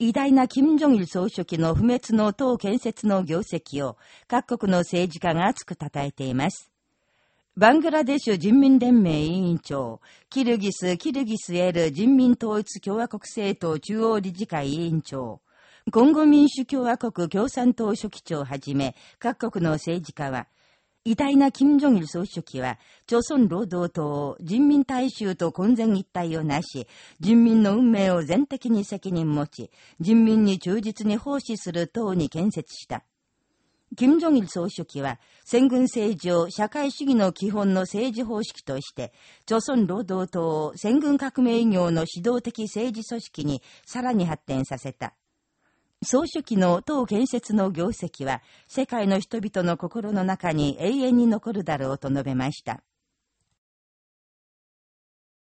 偉大な金正日総書記の不滅の党建設の業績を各国の政治家が熱く称えています。バングラデシュ人民連盟委員長、キルギス・キルギスエル人民統一共和国政党中央理事会委員長、コンゴ民主共和国共産党書記長をはじめ、各国の政治家は、偉大な金正日総書記は、朝鮮労働党を人民大衆と混然一体をなし、人民の運命を全的に責任持ち、人民に忠実に奉仕する党に建設した。金正日総書記は、戦軍政治を社会主義の基本の政治方式として、朝鮮労働党を戦軍革命業の指導的政治組織にさらに発展させた。総書記の党建設の業績は、世界の人々の心の中に永遠に残るだろうと述べました。